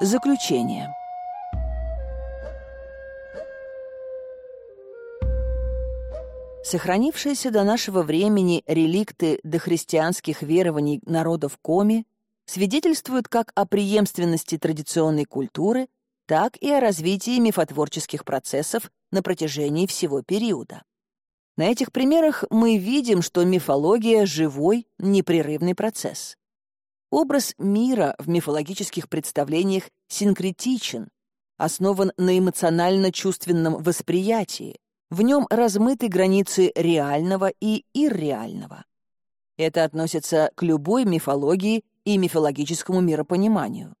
Заключение. Сохранившиеся до нашего времени реликты дохристианских верований народов Коми свидетельствуют как о преемственности традиционной культуры, так и о развитии мифотворческих процессов на протяжении всего периода. На этих примерах мы видим, что мифология — живой, непрерывный процесс. Образ мира в мифологических представлениях синкретичен, основан на эмоционально-чувственном восприятии, в нем размыты границы реального и ирреального. Это относится к любой мифологии и мифологическому миропониманию.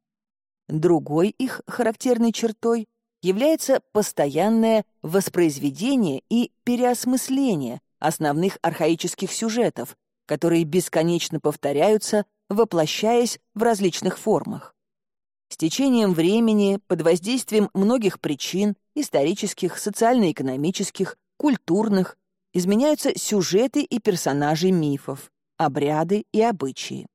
Другой их характерной чертой является постоянное воспроизведение и переосмысление основных архаических сюжетов, которые бесконечно повторяются, воплощаясь в различных формах. С течением времени, под воздействием многих причин, исторических, социально-экономических, культурных, изменяются сюжеты и персонажи мифов, обряды и обычаи.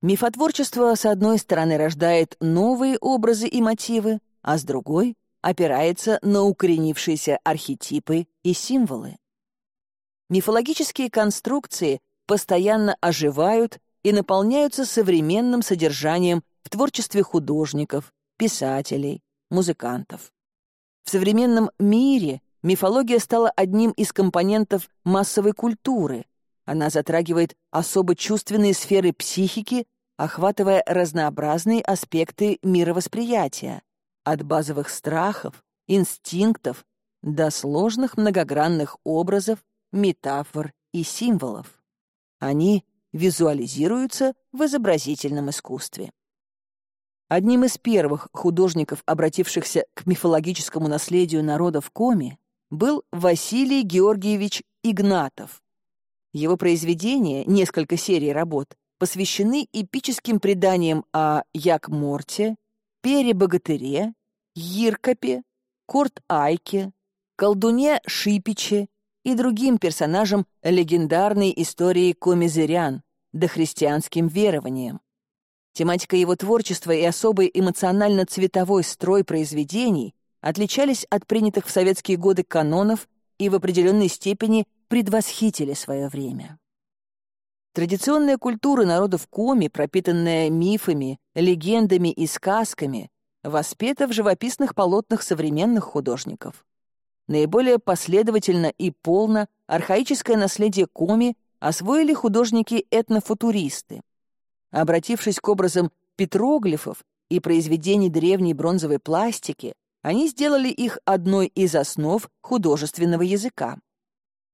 Мифотворчество, с одной стороны, рождает новые образы и мотивы, а с другой — опирается на укоренившиеся архетипы и символы. Мифологические конструкции постоянно оживают и наполняются современным содержанием в творчестве художников, писателей, музыкантов. В современном мире мифология стала одним из компонентов массовой культуры. Она затрагивает особо чувственные сферы психики, охватывая разнообразные аспекты мировосприятия, от базовых страхов, инстинктов до сложных многогранных образов, метафор и символов. Они визуализируются в изобразительном искусстве. Одним из первых художников, обратившихся к мифологическому наследию народов Коми, был Василий Георгиевич Игнатов. Его произведения, несколько серий работ, посвящены эпическим преданиям о Як-Морте, Пере-Богатыре, Корт-Айке, колдуне Шипиче и другим персонажам легендарной истории комизырян, дохристианским верованиям. Тематика его творчества и особый эмоционально-цветовой строй произведений отличались от принятых в советские годы канонов и в определенной степени предвосхитили свое время. Традиционная культура народов Коми, пропитанная мифами, легендами и сказками, воспета в живописных полотнах современных художников. Наиболее последовательно и полно архаическое наследие Коми освоили художники-этнофутуристы. Обратившись к образам петроглифов и произведений древней бронзовой пластики, они сделали их одной из основ художественного языка.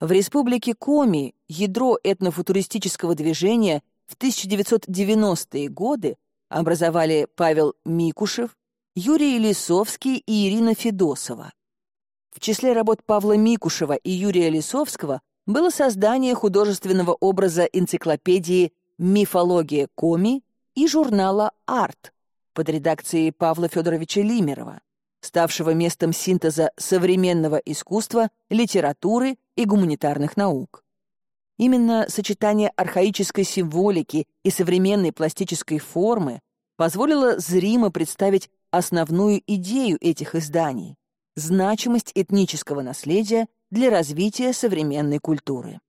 В республике Коми ядро этнофутуристического движения в 1990-е годы образовали Павел Микушев, Юрий Лисовский и Ирина Федосова. В числе работ Павла Микушева и Юрия Лисовского было создание художественного образа энциклопедии «Мифология Коми» и журнала «Арт» под редакцией Павла Федоровича Лимерова, ставшего местом синтеза современного искусства, литературы и гуманитарных наук. Именно сочетание архаической символики и современной пластической формы позволило зримо представить основную идею этих изданий — значимость этнического наследия для развития современной культуры.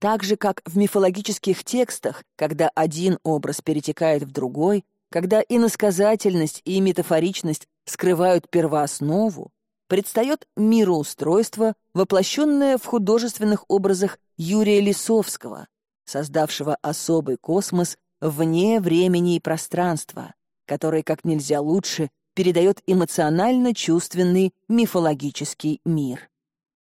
Так же, как в мифологических текстах, когда один образ перетекает в другой, когда иносказательность и метафоричность скрывают первооснову, предстает мироустройство, воплощенное в художественных образах Юрия Лисовского, создавшего особый космос вне времени и пространства, который как нельзя лучше передает эмоционально-чувственный мифологический мир.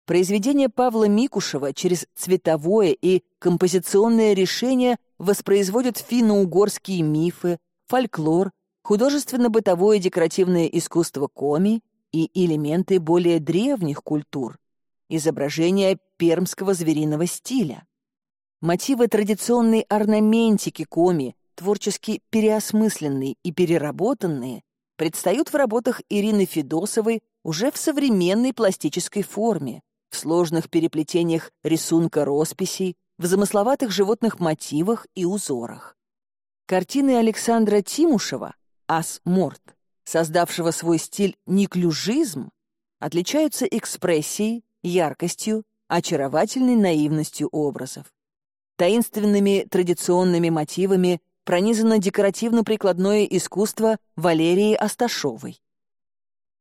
Произведение Павла Микушева через цветовое и композиционное решение воспроизводит финно-угорские мифы, фольклор, художественно-бытовое декоративное искусство коми и элементы более древних культур, изображения пермского звериного стиля. Мотивы традиционной орнаментики коми, творчески переосмысленные и переработанные, предстают в работах Ирины Федосовой уже в современной пластической форме, в сложных переплетениях рисунка росписей, в замысловатых животных мотивах и узорах. Картины Александра Тимушева Ас-Морт, создавшего свой стиль неклюжизм, отличаются экспрессией, яркостью, очаровательной наивностью образов. Таинственными традиционными мотивами пронизано декоративно-прикладное искусство Валерии Асташовой.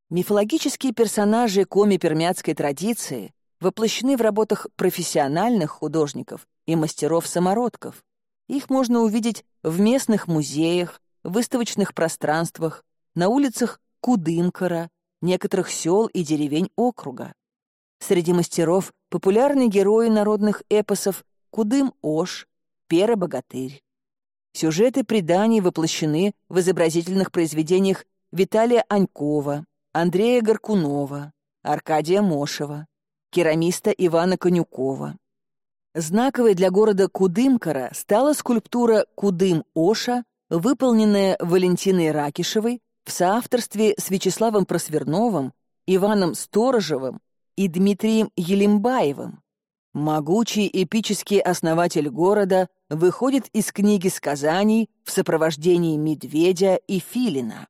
Мифологические персонажи коми-пермяцкой традиции воплощены в работах профессиональных художников и мастеров-самородков. Их можно увидеть в местных музеях, выставочных пространствах, на улицах Кудымкара, некоторых сел и деревень округа. Среди мастеров популярны герои народных эпосов Кудым-Ош, Пера-Богатырь. Сюжеты преданий воплощены в изобразительных произведениях Виталия Анькова, Андрея Горкунова, Аркадия Мошева, керамиста Ивана Конюкова. Знаковой для города Кудымкара стала скульптура «Кудым-Оша», выполненная Валентиной Ракишевой в соавторстве с Вячеславом Просверновым, Иваном Сторожевым и Дмитрием Елимбаевым. Могучий эпический основатель города выходит из книги сказаний в сопровождении медведя и филина.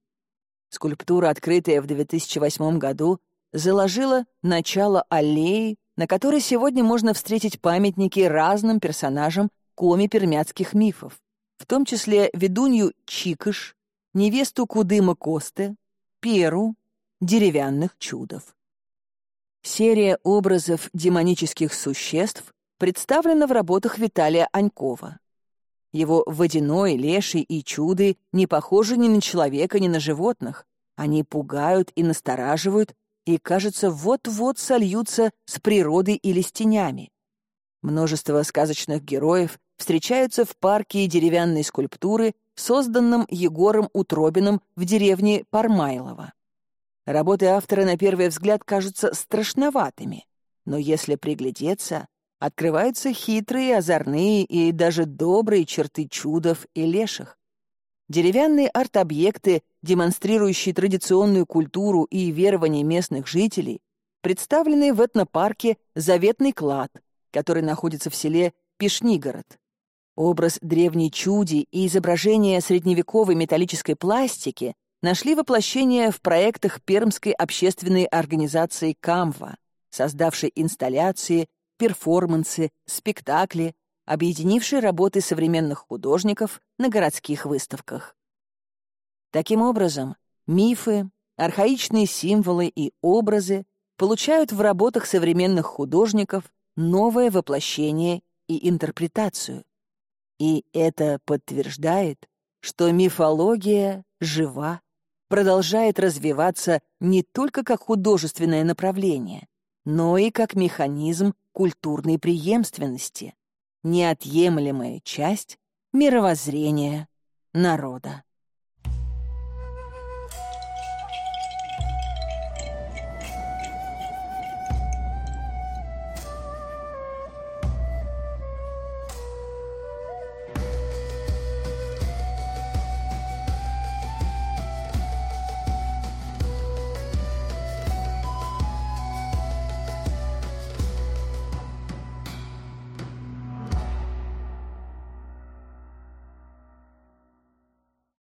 Скульптура, открытая в 2008 году, заложила начало аллеи, на которой сегодня можно встретить памятники разным персонажам коми-пермяцких мифов, в том числе ведунью Чикыш, невесту Кудыма Косты, Перу, деревянных чудов. Серия образов демонических существ представлена в работах Виталия Анькова. Его водяной, леший и чуды не похожи ни на человека, ни на животных. Они пугают и настораживают, и, кажется, вот-вот сольются с природой или с тенями. Множество сказочных героев встречаются в парке деревянной скульптуры, созданном Егором Утробиным в деревне Пармайлово. Работы автора на первый взгляд кажутся страшноватыми, но если приглядеться, открываются хитрые, озорные и даже добрые черты чудов и леших. Деревянные арт-объекты, демонстрирующие традиционную культуру и верования местных жителей, представлены в этнопарке «Заветный клад», который находится в селе Пишнигород. Образ древней чуди и изображение средневековой металлической пластики нашли воплощение в проектах Пермской общественной организации «Камва», создавшей инсталляции, перформансы, спектакли, объединившей работы современных художников на городских выставках. Таким образом, мифы, архаичные символы и образы получают в работах современных художников новое воплощение и интерпретацию. И это подтверждает, что мифология жива, продолжает развиваться не только как художественное направление, но и как механизм культурной преемственности, неотъемлемая часть мировоззрения народа.